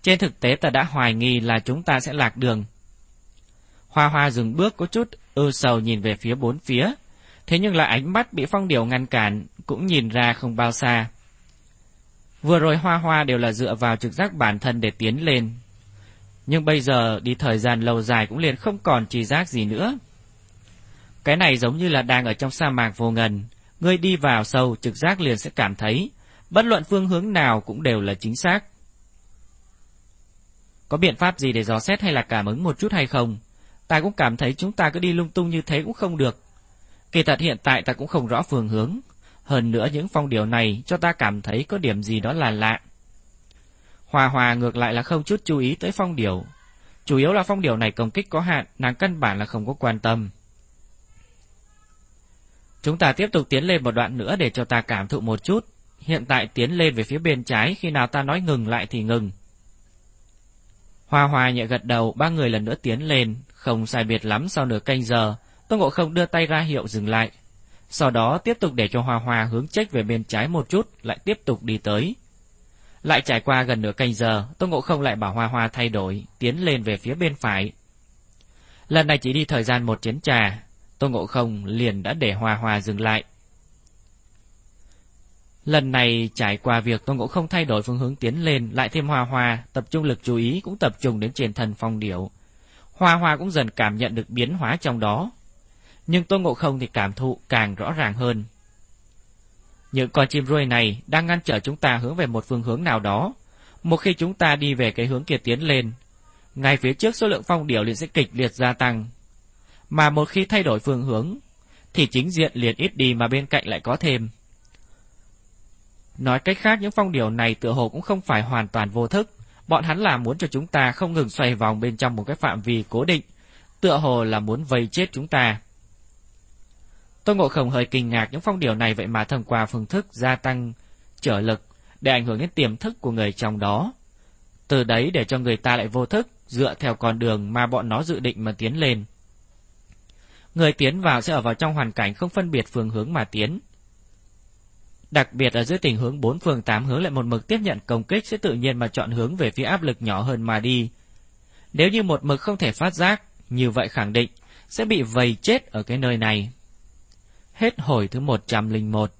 trên thực tế ta đã hoài nghi là chúng ta sẽ lạc đường. Hoa hoa dừng bước có chút ưu sầu nhìn về phía bốn phía. Thế nhưng là ánh mắt bị phong điều ngăn cản, cũng nhìn ra không bao xa. Vừa rồi hoa hoa đều là dựa vào trực giác bản thân để tiến lên. Nhưng bây giờ đi thời gian lâu dài cũng liền không còn trì giác gì nữa. Cái này giống như là đang ở trong sa mạc vô ngần. Người đi vào sâu trực giác liền sẽ cảm thấy, bất luận phương hướng nào cũng đều là chính xác. Có biện pháp gì để dò xét hay là cảm ứng một chút hay không? Ta cũng cảm thấy chúng ta cứ đi lung tung như thế cũng không được. Kỳ thật hiện tại ta cũng không rõ phương hướng. Hơn nữa những phong điều này cho ta cảm thấy có điểm gì đó là lạ. Hòa hòa ngược lại là không chút chú ý tới phong điều. Chủ yếu là phong điều này công kích có hạn, nàng căn bản là không có quan tâm. Chúng ta tiếp tục tiến lên một đoạn nữa để cho ta cảm thụ một chút. Hiện tại tiến lên về phía bên trái, khi nào ta nói ngừng lại thì ngừng. Hoa hoa nhẹ gật đầu, ba người lần nữa tiến lên, không sai biệt lắm sau nửa canh giờ, Tô Ngộ Không đưa tay ra hiệu dừng lại. Sau đó tiếp tục để cho Hoa Hoa hướng trách về bên trái một chút, lại tiếp tục đi tới. Lại trải qua gần nửa canh giờ, Tô Ngộ Không lại bảo Hoa Hoa thay đổi, tiến lên về phía bên phải. Lần này chỉ đi thời gian một chén trà, Tô Ngộ Không liền đã để Hoa Hoa dừng lại. Lần này trải qua việc Tôn Ngộ Không thay đổi phương hướng tiến lên, lại thêm Hoa Hoa, tập trung lực chú ý cũng tập trung đến trên thần phong điểu. Hoa Hoa cũng dần cảm nhận được biến hóa trong đó. Nhưng Tôn Ngộ Không thì cảm thụ càng rõ ràng hơn. Những con chim ruồi này đang ngăn trở chúng ta hướng về một phương hướng nào đó. Một khi chúng ta đi về cái hướng kia tiến lên, ngay phía trước số lượng phong điểu liền sẽ kịch liệt gia tăng. Mà một khi thay đổi phương hướng, thì chính diện liền ít đi mà bên cạnh lại có thêm. Nói cách khác những phong điều này tựa hồ cũng không phải hoàn toàn vô thức, bọn hắn là muốn cho chúng ta không ngừng xoay vòng bên trong một cái phạm vi cố định, tựa hồ là muốn vây chết chúng ta. tôi Ngộ Không hơi kinh ngạc những phong điều này vậy mà thông qua phương thức gia tăng trở lực để ảnh hưởng đến tiềm thức của người trong đó. Từ đấy để cho người ta lại vô thức dựa theo con đường mà bọn nó dự định mà tiến lên. Người tiến vào sẽ ở vào trong hoàn cảnh không phân biệt phương hướng mà tiến. Đặc biệt ở dưới tình huống bốn phương tám hướng lại một mực tiếp nhận công kích sẽ tự nhiên mà chọn hướng về phía áp lực nhỏ hơn mà đi. Nếu như một mực không thể phát giác, như vậy khẳng định sẽ bị vầy chết ở cái nơi này. Hết hồi thứ 101